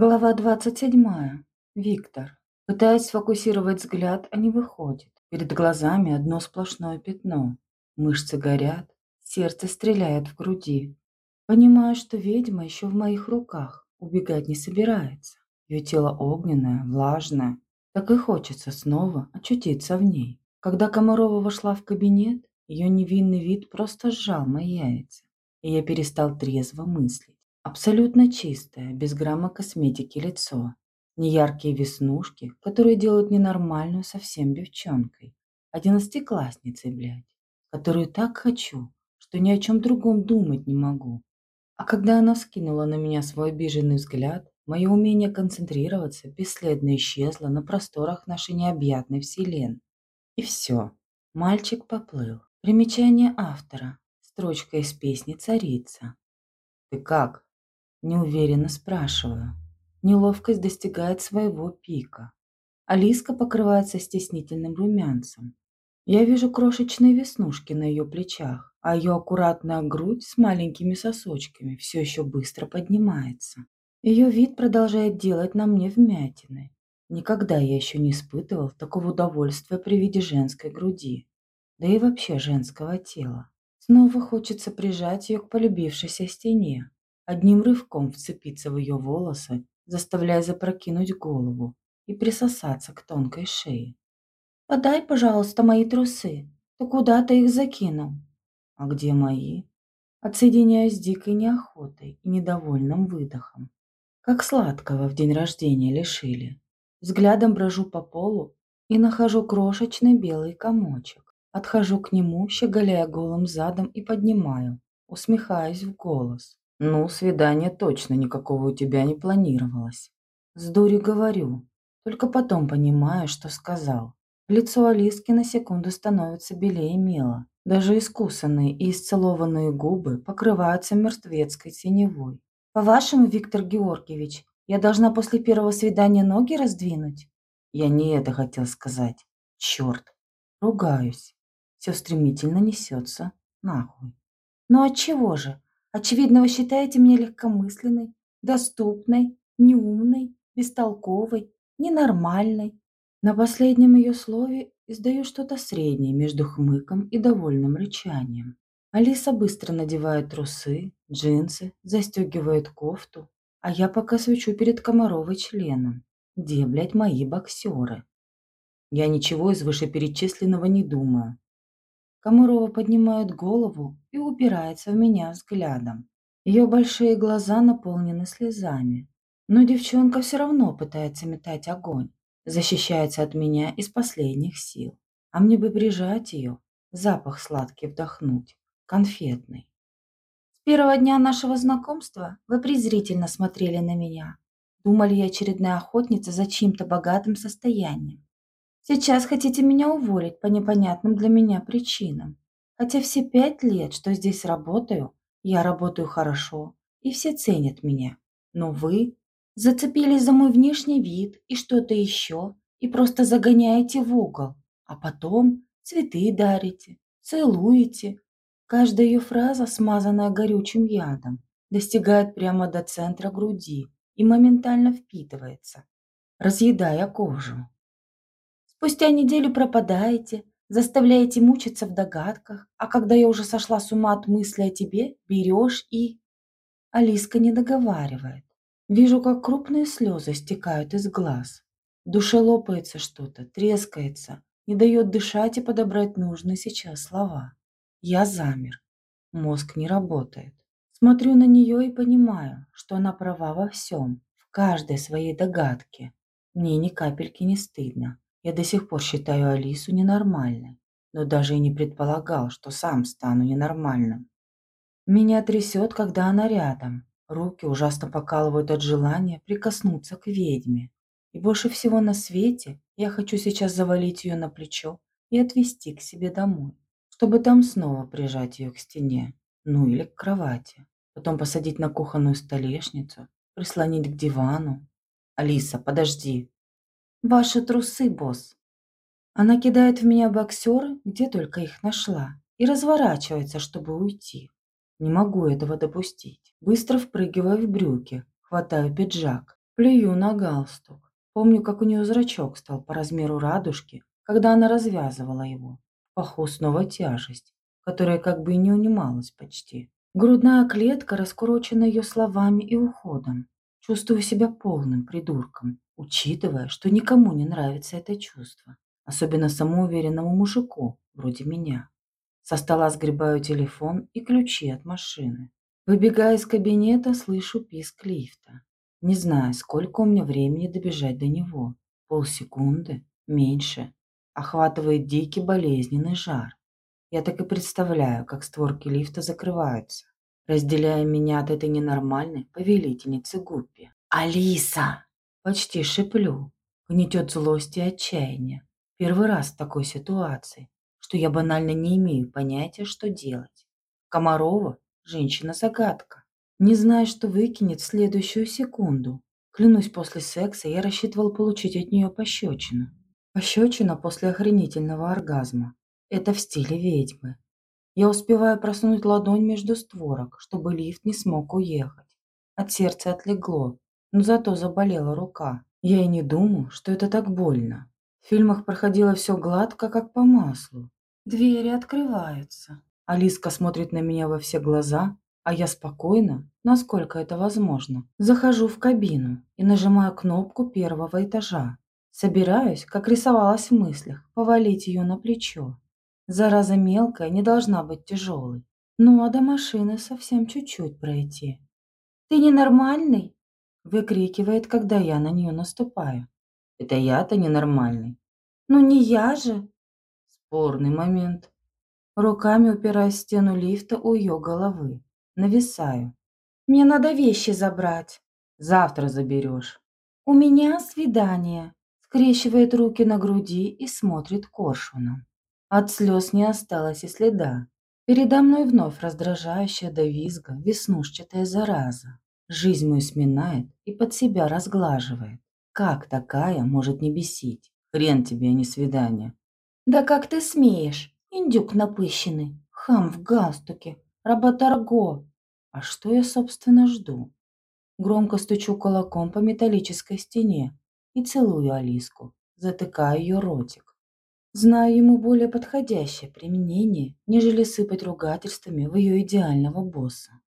Глава 27. Виктор. Пытаясь сфокусировать взгляд, а не выходит. Перед глазами одно сплошное пятно. Мышцы горят, сердце стреляет в груди. Понимаю, что ведьма еще в моих руках, убегать не собирается. Ее тело огненное, влажное. Так и хочется снова очутиться в ней. Когда Комарова вошла в кабинет, ее невинный вид просто сжал мои яйца, и я перестал трезво мыслить. Абсолютно чистое, без грамма косметики лицо. Неяркие веснушки, которые делают ненормальную совсем девчонкой. Одиннадцатиклассницей, блядь. Которую так хочу, что ни о чем другом думать не могу. А когда она скинула на меня свой обиженный взгляд, мое умение концентрироваться бесследно исчезло на просторах нашей необъятной вселенной. И все. Мальчик поплыл. Примечание автора. Строчка из песни «Царица». «Ты как?» Неуверенно спрашиваю. Неловкость достигает своего пика. Алиска покрывается стеснительным румянцем. Я вижу крошечные веснушки на ее плечах, а ее аккуратная грудь с маленькими сосочками все еще быстро поднимается. Ее вид продолжает делать на мне вмятины. Никогда я еще не испытывал такого удовольствия при виде женской груди, да и вообще женского тела. Снова хочется прижать ее к полюбившейся стене, одним рывком вцепиться в ее волосы, заставляя запрокинуть голову и присосаться к тонкой шее. «Подай, пожалуйста, мои трусы. Ты куда ты их закинул?» «А где мои?» Отсоединяюсь с дикой неохотой и недовольным выдохом. Как сладкого в день рождения лишили. Взглядом брожу по полу и нахожу крошечный белый комочек. Отхожу к нему, щеголяя голым задом и поднимаю, усмехаясь в голос. Ну, свидания точно никакого у тебя не планировалось. С дури говорю, только потом понимаю, что сказал. Лицо Алиски на секунду становится белее мела. Даже искусанные и исцелованные губы покрываются мертвецкой синевой. «По-вашему, Виктор Георгиевич, я должна после первого свидания ноги раздвинуть?» Я не это хотел сказать. Черт. Ругаюсь. Все стремительно несется нахуй. «Ну отчего же? Очевидно, вы считаете меня легкомысленной, доступной, неумной, бестолковой, ненормальной. На последнем ее слове издаю что-то среднее между хмыком и довольным рычанием. Алиса быстро надевает трусы, джинсы, застегивает кофту, а я пока свечу перед Комаровой членом. Где, блядь, мои боксеры? Я ничего из вышеперечисленного не думаю. Комарова поднимает голову и упирается в меня взглядом. Ее большие глаза наполнены слезами. Но девчонка все равно пытается метать огонь, защищается от меня из последних сил. А мне бы прижать ее, запах сладкий вдохнуть, конфетный. С первого дня нашего знакомства вы презрительно смотрели на меня. Думали, я очередная охотница за чьим-то богатым состоянием. Сейчас хотите меня уволить по непонятным для меня причинам. Хотя все пять лет, что здесь работаю, я работаю хорошо, и все ценят меня. Но вы зацепились за мой внешний вид и что-то еще, и просто загоняете в угол, а потом цветы дарите, целуете. Каждая ее фраза, смазанная горючим ядом, достигает прямо до центра груди и моментально впитывается, разъедая кожу. Спустя неделю пропадаете, заставляете мучиться в догадках, а когда я уже сошла с ума от мысли о тебе, берешь и... Алиска не договаривает. Вижу, как крупные слезы стекают из глаз. В душе лопается что-то, трескается, не дает дышать и подобрать нужные сейчас слова. Я замер. Мозг не работает. Смотрю на нее и понимаю, что она права во всем, в каждой своей догадке. Мне ни капельки не стыдно. Я до сих пор считаю Алису ненормальной, но даже и не предполагал, что сам стану ненормальным. Меня трясет, когда она рядом. Руки ужасно покалывают от желания прикоснуться к ведьме. И больше всего на свете я хочу сейчас завалить ее на плечо и отвезти к себе домой, чтобы там снова прижать ее к стене, ну или к кровати. Потом посадить на кухонную столешницу, прислонить к дивану. «Алиса, подожди!» Ваши трусы, босс. Она кидает в меня боксеры, где только их нашла, и разворачивается, чтобы уйти. Не могу этого допустить. Быстро впрыгиваю в брюки, хватаю пиджак, Плюю на галстук. Помню, как у нее зрачок стал по размеру радужки, когда она развязывала его. В паху снова тяжесть, которая как бы и не унималась почти. Грудная клетка раскурочена ее словами и уходом. Чувствую себя полным придурком, учитывая, что никому не нравится это чувство. Особенно самоуверенному мужику, вроде меня. Со стола сгребаю телефон и ключи от машины. Выбегая из кабинета, слышу писк лифта. Не знаю, сколько у меня времени добежать до него. Полсекунды? Меньше. Охватывает дикий болезненный жар. Я так и представляю, как створки лифта закрываются, разделяя меня от этой ненормальной повелительницы Гуппи. «Алиса!» Почти шиплю. Гнетет злость и отчаяние. Первый раз в такой ситуации что я банально не имею понятия, что делать. Комарова – женщина-загадка. Не знаю, что выкинет в следующую секунду. Клянусь, после секса я рассчитывал получить от нее пощечину. Пощечина после охренительного оргазма. Это в стиле ведьмы. Я успеваю просунуть ладонь между створок, чтобы лифт не смог уехать. От сердца отлегло, но зато заболела рука. Я и не думаю, что это так больно. В фильмах проходило все гладко, как по маслу. Двери открываются. Алиска смотрит на меня во все глаза, а я спокойно, насколько это возможно, захожу в кабину и нажимаю кнопку первого этажа. Собираюсь, как рисовалась в мыслях, повалить ее на плечо. Зараза мелкая не должна быть тяжелой. Ну а до машины совсем чуть-чуть пройти. «Ты ненормальный?» Выкрикивает, когда я на нее наступаю. «Это я-то ненормальный?» «Ну не я же!» Спорный момент. Руками упираясь в стену лифта у ее головы. Нависаю. «Мне надо вещи забрать». «Завтра заберешь». «У меня свидание». Скрещивает руки на груди и смотрит коршуном. От слез не осталось и следа. Передо мной вновь раздражающая до визга веснушчатая зараза. Жизнь мою сминает и под себя разглаживает. Как такая может не бесить? Хрен тебе, а не свидание. «Да как ты смеешь, индюк напыщенный, хам в галстуке, работорго!» А что я, собственно, жду? Громко стучу кулаком по металлической стене и целую Алиску, затыкая ее ротик. Знаю ему более подходящее применение, нежели сыпать ругательствами в ее идеального босса.